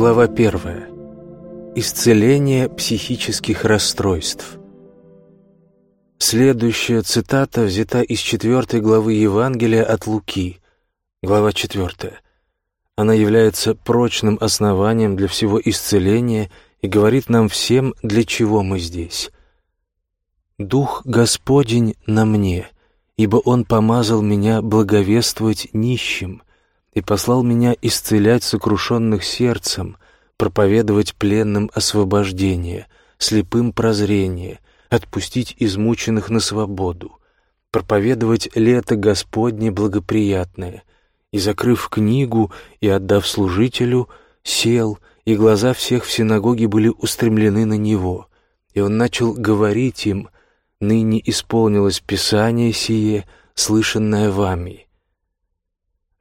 Глава первая. Исцеление психических расстройств. Следующая цитата взята из четвертой главы Евангелия от Луки, глава четвертая. Она является прочным основанием для всего исцеления и говорит нам всем, для чего мы здесь. «Дух Господень на мне, ибо Он помазал меня благовествовать нищим и послал меня исцелять сокрушенных сердцем, проповедовать пленным освобождение, слепым прозрение, отпустить измученных на свободу, проповедовать лето Господне благоприятное, и, закрыв книгу и отдав служителю, сел, и глаза всех в синагоге были устремлены на него, и он начал говорить им, «Ныне исполнилось Писание сие, слышанное вами».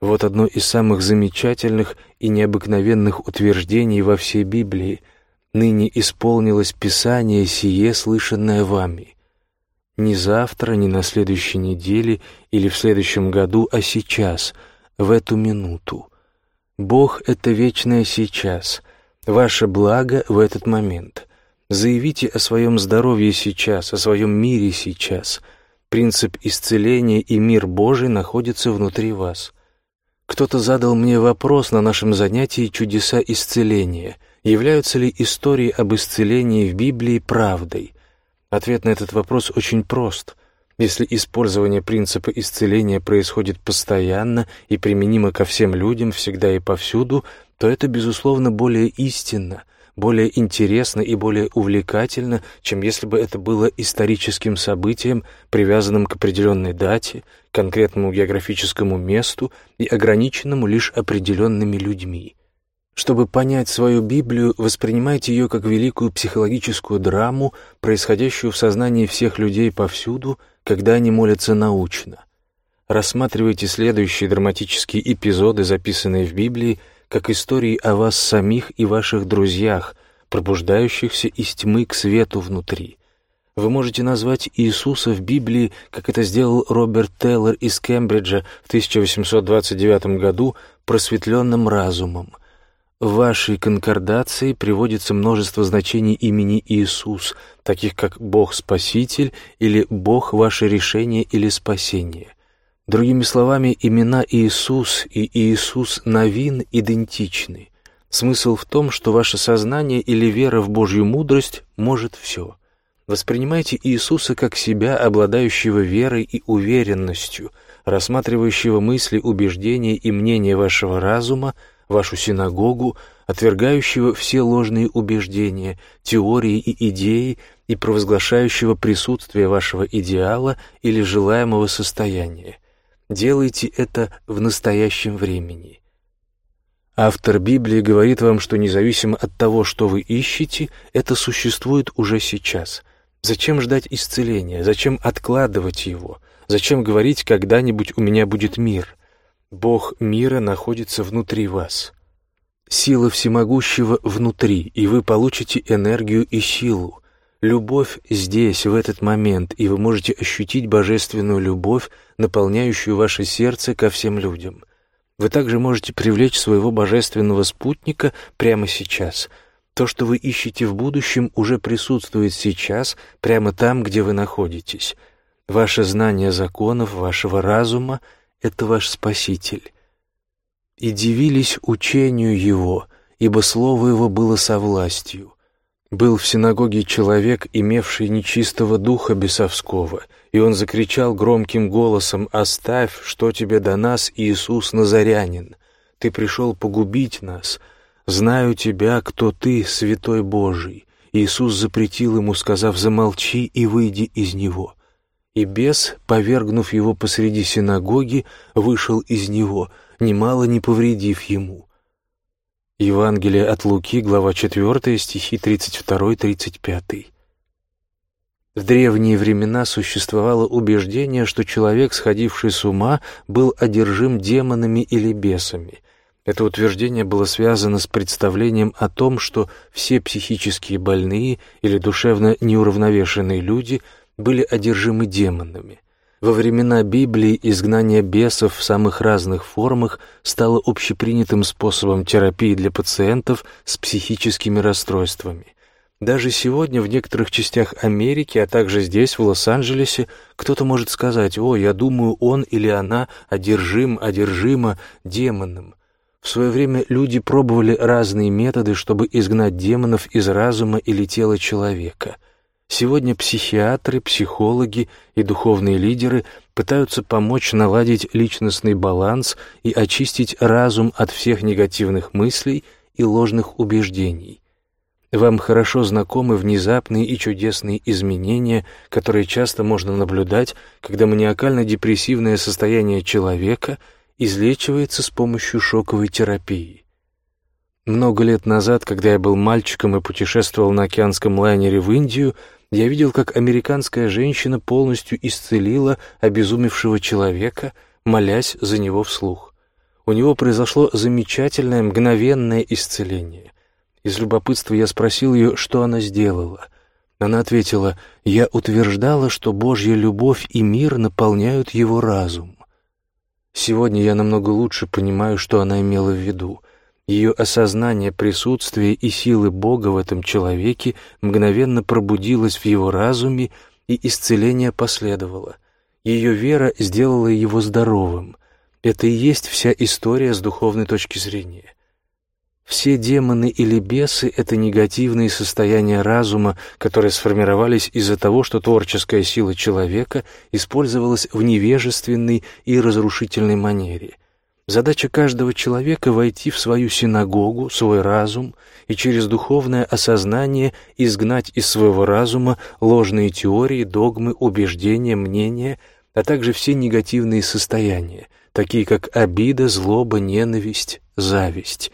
Вот одно из самых замечательных и необыкновенных утверждений во всей Библии — ныне исполнилось Писание сие, слышанное вами. Не завтра, не на следующей неделе или в следующем году, а сейчас, в эту минуту. Бог — это вечное сейчас, ваше благо в этот момент. Заявите о своем здоровье сейчас, о своем мире сейчас. Принцип исцеления и мир Божий находятся внутри вас. Кто-то задал мне вопрос на нашем занятии «Чудеса исцеления». Являются ли истории об исцелении в Библии правдой? Ответ на этот вопрос очень прост. Если использование принципа исцеления происходит постоянно и применимо ко всем людям всегда и повсюду, то это, безусловно, более истинно, более интересно и более увлекательно, чем если бы это было историческим событием, привязанным к определенной дате, конкретному географическому месту и ограниченному лишь определенными людьми. Чтобы понять свою Библию, воспринимайте ее как великую психологическую драму, происходящую в сознании всех людей повсюду, когда они молятся научно. Рассматривайте следующие драматические эпизоды, записанные в Библии, как истории о вас самих и ваших друзьях, пробуждающихся из тьмы к свету внутри. Вы можете назвать Иисуса в Библии, как это сделал Роберт Тейлор из Кембриджа в 1829 году, просветленным разумом. В вашей конкордации приводится множество значений имени Иисус, таких как Бог-Спаситель или Бог – ваше решение или спасение. Другими словами, имена Иисус и Иисус Новин идентичны. Смысл в том, что ваше сознание или вера в Божью мудрость может все. Воспринимайте Иисуса как себя, обладающего верой и уверенностью, рассматривающего мысли, убеждения и мнения вашего разума – вашу синагогу, отвергающего все ложные убеждения, теории и идеи и провозглашающего присутствие вашего идеала или желаемого состояния. Делайте это в настоящем времени. Автор Библии говорит вам, что независимо от того, что вы ищете, это существует уже сейчас. Зачем ждать исцеления? Зачем откладывать его? Зачем говорить «когда-нибудь у меня будет мир»? Бог мира находится внутри вас. Сила всемогущего внутри, и вы получите энергию и силу. Любовь здесь, в этот момент, и вы можете ощутить божественную любовь, наполняющую ваше сердце ко всем людям. Вы также можете привлечь своего божественного спутника прямо сейчас. То, что вы ищете в будущем, уже присутствует сейчас, прямо там, где вы находитесь. Ваше знание законов, вашего разума — это ваш Спаситель. И дивились учению Его, ибо Слово Его было со властью. Был в синагоге человек, имевший нечистого духа бесовского, и он закричал громким голосом «Оставь, что тебе до нас, Иисус Назарянин! Ты пришел погубить нас! Знаю тебя, кто ты, святой Божий!» Иисус запретил ему, сказав «Замолчи и выйди из него» и бес, повергнув его посреди синагоги, вышел из него, немало не повредив ему. Евангелие от Луки, глава 4, стихи 32-35. В древние времена существовало убеждение, что человек, сходивший с ума, был одержим демонами или бесами. Это утверждение было связано с представлением о том, что все психические больные или душевно неуравновешенные люди – были одержимы демонами. Во времена Библии изгнание бесов в самых разных формах стало общепринятым способом терапии для пациентов с психическими расстройствами. Даже сегодня в некоторых частях Америки, а также здесь, в Лос-Анджелесе, кто-то может сказать «О, я думаю, он или она одержим, одержима демоном». В свое время люди пробовали разные методы, чтобы изгнать демонов из разума или тела человека – Сегодня психиатры, психологи и духовные лидеры пытаются помочь наладить личностный баланс и очистить разум от всех негативных мыслей и ложных убеждений. Вам хорошо знакомы внезапные и чудесные изменения, которые часто можно наблюдать, когда маниакально-депрессивное состояние человека излечивается с помощью шоковой терапии. Много лет назад, когда я был мальчиком и путешествовал на океанском лайнере в Индию, я видел, как американская женщина полностью исцелила обезумевшего человека, молясь за него вслух. У него произошло замечательное мгновенное исцеление. Из любопытства я спросил ее, что она сделала. Она ответила, «Я утверждала, что Божья любовь и мир наполняют его разум». Сегодня я намного лучше понимаю, что она имела в виду. Ее осознание присутствия и силы Бога в этом человеке мгновенно пробудилось в его разуме, и исцеление последовало. Ее вера сделала его здоровым. Это и есть вся история с духовной точки зрения. Все демоны или бесы — это негативные состояния разума, которые сформировались из-за того, что творческая сила человека использовалась в невежественной и разрушительной манере — Задача каждого человека — войти в свою синагогу, свой разум и через духовное осознание изгнать из своего разума ложные теории, догмы, убеждения, мнения, а также все негативные состояния, такие как обида, злоба, ненависть, зависть.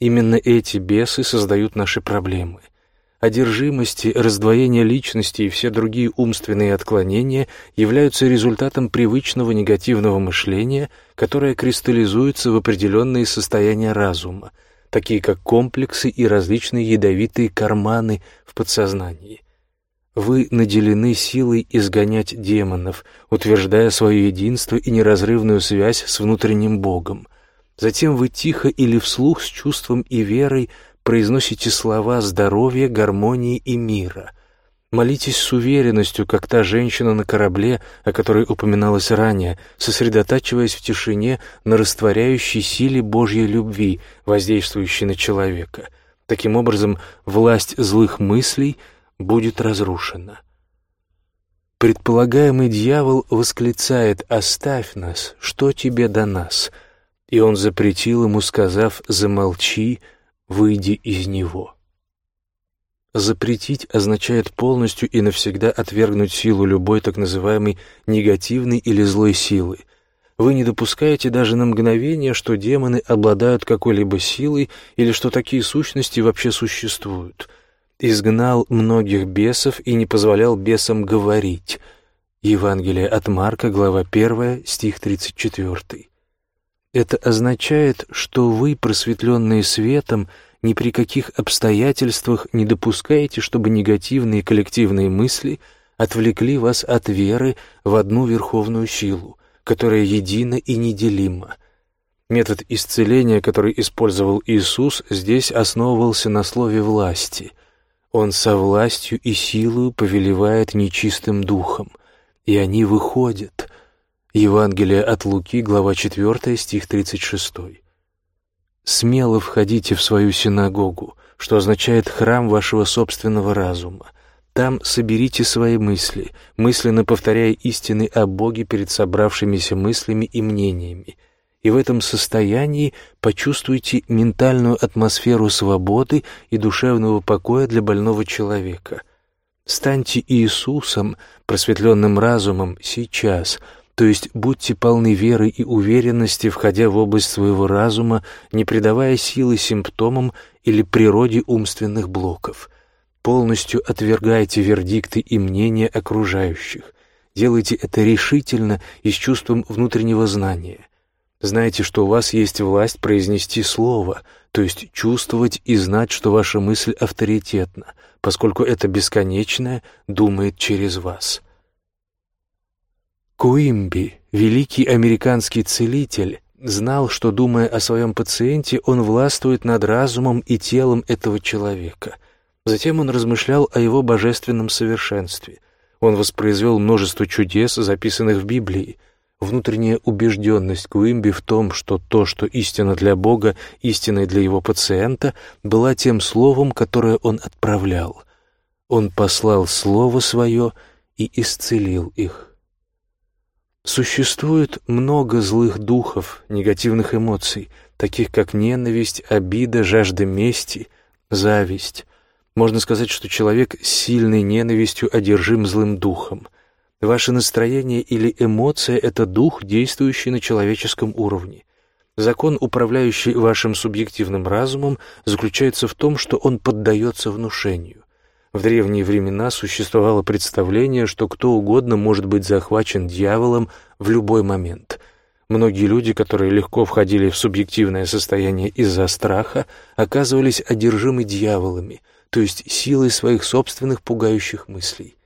Именно эти бесы создают наши проблемы — одержимости, раздвоение личности и все другие умственные отклонения являются результатом привычного негативного мышления, которое кристаллизуется в определенные состояния разума, такие как комплексы и различные ядовитые карманы в подсознании. Вы наделены силой изгонять демонов, утверждая свое единство и неразрывную связь с внутренним Богом. Затем вы тихо или вслух с чувством и верой произносите слова здоровья, гармонии и мира. Молитесь с уверенностью, как та женщина на корабле, о которой упоминалось ранее, сосредотачиваясь в тишине на растворяющей силе Божьей любви, воздействующей на человека. Таким образом, власть злых мыслей будет разрушена. Предполагаемый дьявол восклицает «Оставь нас, что тебе до нас?» И он запретил ему, сказав «Замолчи, выйди из него. Запретить означает полностью и навсегда отвергнуть силу любой так называемой негативной или злой силы. Вы не допускаете даже на мгновение, что демоны обладают какой-либо силой или что такие сущности вообще существуют. Изгнал многих бесов и не позволял бесам говорить. Евангелие от Марка, глава 1, стих 34. Это означает, что вы, просветленные светом, ни при каких обстоятельствах не допускаете, чтобы негативные коллективные мысли отвлекли вас от веры в одну верховную силу, которая едина и неделима. Метод исцеления, который использовал Иисус, здесь основывался на слове «власти». Он со властью и силою повелевает нечистым духом, и они выходят — Евангелие от Луки, глава 4, стих 36. «Смело входите в свою синагогу, что означает храм вашего собственного разума. Там соберите свои мысли, мысленно повторяя истины о Боге перед собравшимися мыслями и мнениями. И в этом состоянии почувствуйте ментальную атмосферу свободы и душевного покоя для больного человека. Станьте Иисусом, просветленным разумом, сейчас — то есть будьте полны веры и уверенности, входя в область своего разума, не придавая силы симптомам или природе умственных блоков. Полностью отвергайте вердикты и мнения окружающих. Делайте это решительно и с чувством внутреннего знания. Знайте, что у вас есть власть произнести слово, то есть чувствовать и знать, что ваша мысль авторитетна, поскольку это бесконечное думает через вас. Куимби, великий американский целитель, знал, что, думая о своем пациенте, он властвует над разумом и телом этого человека. Затем он размышлял о его божественном совершенстве. Он воспроизвел множество чудес, записанных в Библии. Внутренняя убежденность Куимби в том, что то, что истина для Бога, истина для его пациента, была тем словом, которое он отправлял. Он послал слово свое и исцелил их. Существует много злых духов, негативных эмоций, таких как ненависть, обида, жажда мести, зависть. Можно сказать, что человек с сильной ненавистью одержим злым духом. Ваше настроение или эмоция — это дух, действующий на человеческом уровне. Закон, управляющий вашим субъективным разумом, заключается в том, что он поддается внушению. В древние времена существовало представление, что кто угодно может быть захвачен дьяволом в любой момент. Многие люди, которые легко входили в субъективное состояние из-за страха, оказывались одержимы дьяволами, то есть силой своих собственных пугающих мыслей.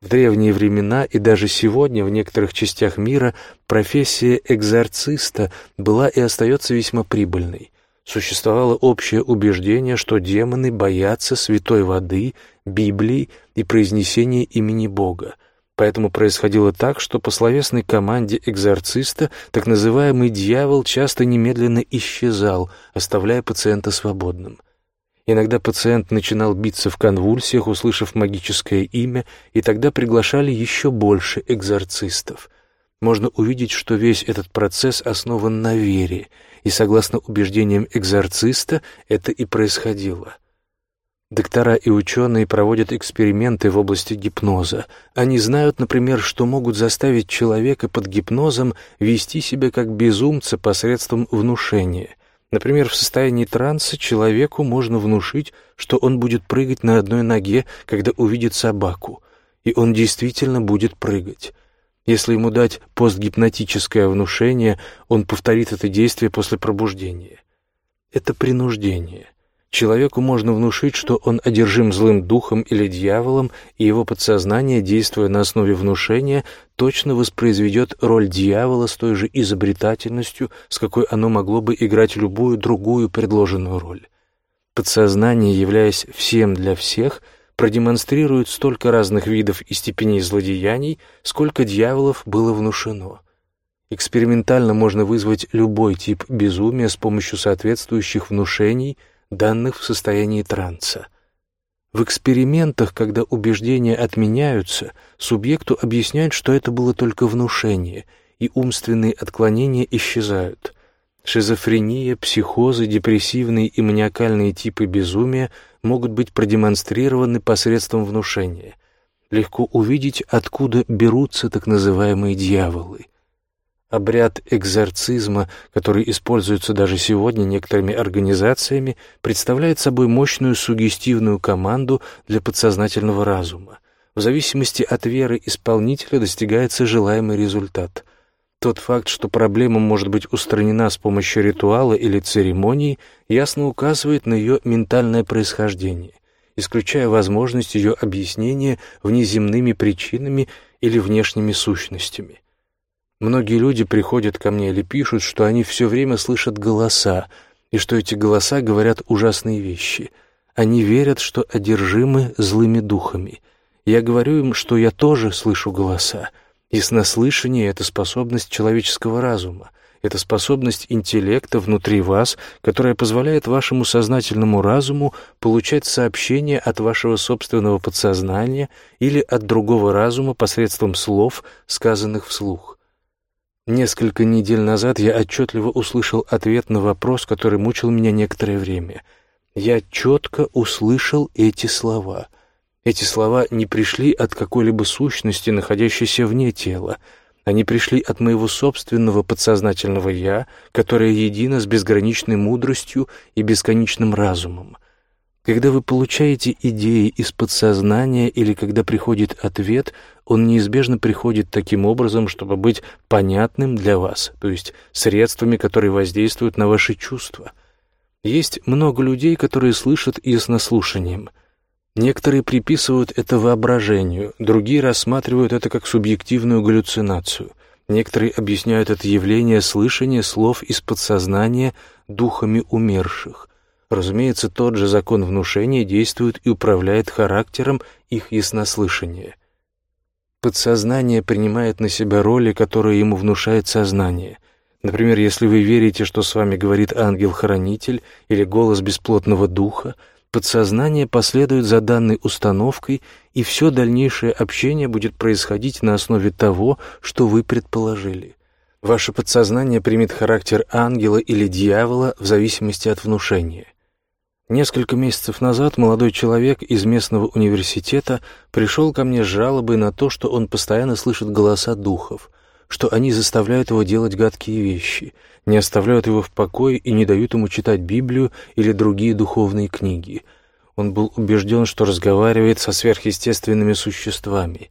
В древние времена и даже сегодня в некоторых частях мира профессия экзорциста была и остается весьма прибыльной. Существовало общее убеждение, что демоны боятся святой воды, Библии и произнесения имени Бога. Поэтому происходило так, что по словесной команде экзорциста так называемый дьявол часто немедленно исчезал, оставляя пациента свободным. Иногда пациент начинал биться в конвульсиях, услышав магическое имя, и тогда приглашали еще больше экзорцистов. Можно увидеть, что весь этот процесс основан на вере — и, согласно убеждениям экзорциста, это и происходило. Доктора и ученые проводят эксперименты в области гипноза. Они знают, например, что могут заставить человека под гипнозом вести себя как безумца посредством внушения. Например, в состоянии транса человеку можно внушить, что он будет прыгать на одной ноге, когда увидит собаку, и он действительно будет прыгать. Если ему дать постгипнотическое внушение, он повторит это действие после пробуждения. Это принуждение. Человеку можно внушить, что он одержим злым духом или дьяволом, и его подсознание, действуя на основе внушения, точно воспроизведет роль дьявола с той же изобретательностью, с какой оно могло бы играть любую другую предложенную роль. Подсознание, являясь всем для всех – продемонстрирует столько разных видов и степеней злодеяний, сколько дьяволов было внушено. Экспериментально можно вызвать любой тип безумия с помощью соответствующих внушений, данных в состоянии транса. В экспериментах, когда убеждения отменяются, субъекту объясняют, что это было только внушение, и умственные отклонения исчезают. Шизофрения, психозы, депрессивные и маниакальные типы безумия могут быть продемонстрированы посредством внушения. Легко увидеть, откуда берутся так называемые дьяволы. Обряд экзорцизма, который используется даже сегодня некоторыми организациями, представляет собой мощную сугестивную команду для подсознательного разума. В зависимости от веры исполнителя достигается желаемый результат – тот факт, что проблема может быть устранена с помощью ритуала или церемонии, ясно указывает на ее ментальное происхождение, исключая возможность ее объяснения внеземными причинами или внешними сущностями. Многие люди приходят ко мне или пишут, что они все время слышат голоса, и что эти голоса говорят ужасные вещи. Они верят, что одержимы злыми духами. Я говорю им, что я тоже слышу голоса — Яснослышание — это способность человеческого разума, это способность интеллекта внутри вас, которая позволяет вашему сознательному разуму получать сообщения от вашего собственного подсознания или от другого разума посредством слов, сказанных вслух. Несколько недель назад я отчетливо услышал ответ на вопрос, который мучил меня некоторое время. Я четко услышал эти слова — эти слова не пришли от какой-либо сущности, находящейся вне тела. Они пришли от моего собственного подсознательного «я», которое едино с безграничной мудростью и бесконечным разумом. Когда вы получаете идеи из подсознания или когда приходит ответ, он неизбежно приходит таким образом, чтобы быть понятным для вас, то есть средствами, которые воздействуют на ваши чувства. Есть много людей, которые слышат яснослушанием — Некоторые приписывают это воображению, другие рассматривают это как субъективную галлюцинацию. Некоторые объясняют это явление слышания слов из подсознания духами умерших. Разумеется, тот же закон внушения действует и управляет характером их яснослышания. Подсознание принимает на себя роли, которые ему внушает сознание. Например, если вы верите, что с вами говорит ангел-хранитель или голос бесплотного духа – подсознание последует за данной установкой, и все дальнейшее общение будет происходить на основе того, что вы предположили. Ваше подсознание примет характер ангела или дьявола в зависимости от внушения. Несколько месяцев назад молодой человек из местного университета пришел ко мне с жалобой на то, что он постоянно слышит голоса духов, что они заставляют его делать гадкие вещи, не оставляют его в покое и не дают ему читать Библию или другие духовные книги. Он был убежден, что разговаривает со сверхъестественными существами.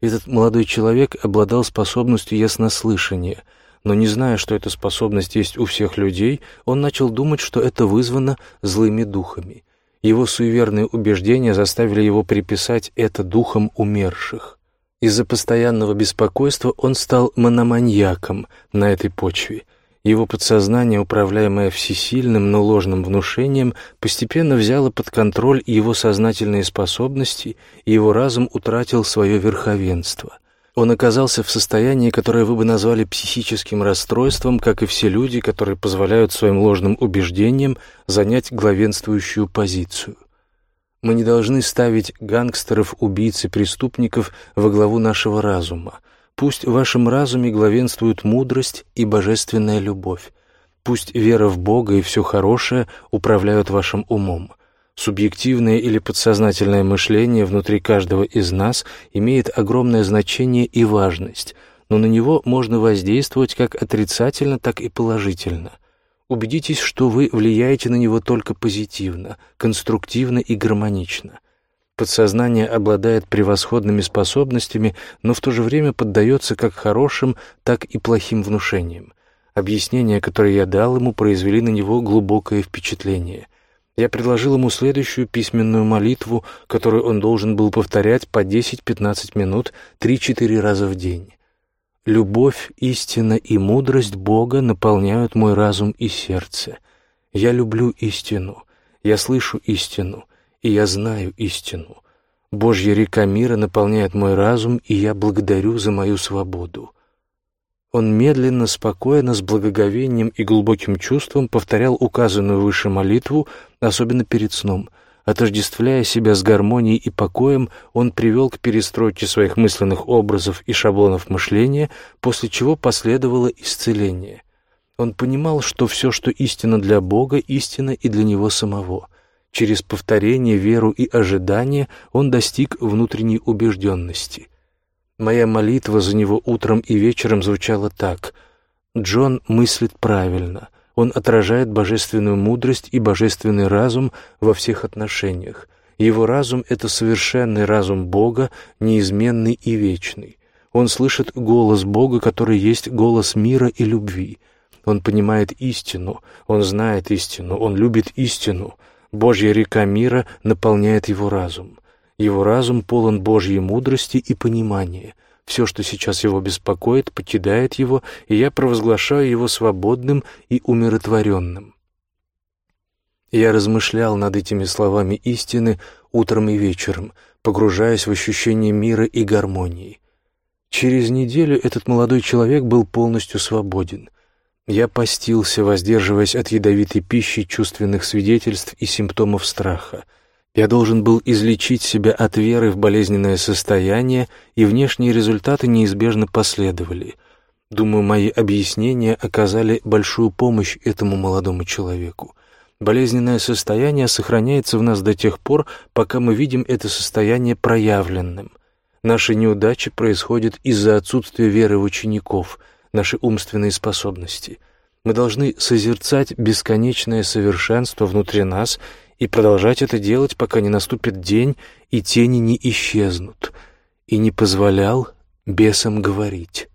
Этот молодой человек обладал способностью яснослышания, но не зная, что эта способность есть у всех людей, он начал думать, что это вызвано злыми духами. Его суеверные убеждения заставили его приписать это духам умерших. Из-за постоянного беспокойства он стал мономаньяком на этой почве – его подсознание, управляемое всесильным, но ложным внушением, постепенно взяло под контроль его сознательные способности, и его разум утратил свое верховенство. Он оказался в состоянии, которое вы бы назвали психическим расстройством, как и все люди, которые позволяют своим ложным убеждениям занять главенствующую позицию. Мы не должны ставить гангстеров, убийц и преступников во главу нашего разума. Пусть в вашем разуме главенствуют мудрость и божественная любовь. Пусть вера в Бога и все хорошее управляют вашим умом. Субъективное или подсознательное мышление внутри каждого из нас имеет огромное значение и важность, но на него можно воздействовать как отрицательно, так и положительно. Убедитесь, что вы влияете на него только позитивно, конструктивно и гармонично. Подсознание обладает превосходными способностями, но в то же время поддается как хорошим, так и плохим внушениям. Объяснения, которые я дал ему, произвели на него глубокое впечатление. Я предложил ему следующую письменную молитву, которую он должен был повторять по 10-15 минут 3-4 раза в день. «Любовь, истина и мудрость Бога наполняют мой разум и сердце. Я люблю истину, я слышу истину» и я знаю истину. Божья река мира наполняет мой разум, и я благодарю за мою свободу. Он медленно, спокойно, с благоговением и глубоким чувством повторял указанную выше молитву, особенно перед сном. Отождествляя себя с гармонией и покоем, он привел к перестройке своих мысленных образов и шаблонов мышления, после чего последовало исцеление. Он понимал, что все, что истинно для Бога, истинно и для него самого — Через повторение, веру и ожидание он достиг внутренней убежденности. Моя молитва за него утром и вечером звучала так. «Джон мыслит правильно. Он отражает божественную мудрость и божественный разум во всех отношениях. Его разум — это совершенный разум Бога, неизменный и вечный. Он слышит голос Бога, который есть голос мира и любви. Он понимает истину, он знает истину, он любит истину — Божья река мира наполняет его разум. Его разум полон Божьей мудрости и понимания. Все, что сейчас его беспокоит, покидает его, и я провозглашаю его свободным и умиротворенным. Я размышлял над этими словами истины утром и вечером, погружаясь в ощущение мира и гармонии. Через неделю этот молодой человек был полностью свободен. Я постился, воздерживаясь от ядовитой пищи, чувственных свидетельств и симптомов страха. Я должен был излечить себя от веры в болезненное состояние, и внешние результаты неизбежно последовали. Думаю, мои объяснения оказали большую помощь этому молодому человеку. Болезненное состояние сохраняется в нас до тех пор, пока мы видим это состояние проявленным. Наши неудачи происходят из-за отсутствия веры в учеников — наши умственные способности. Мы должны созерцать бесконечное совершенство внутри нас и продолжать это делать, пока не наступит день и тени не исчезнут, и не позволял бесам говорить.